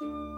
Bye.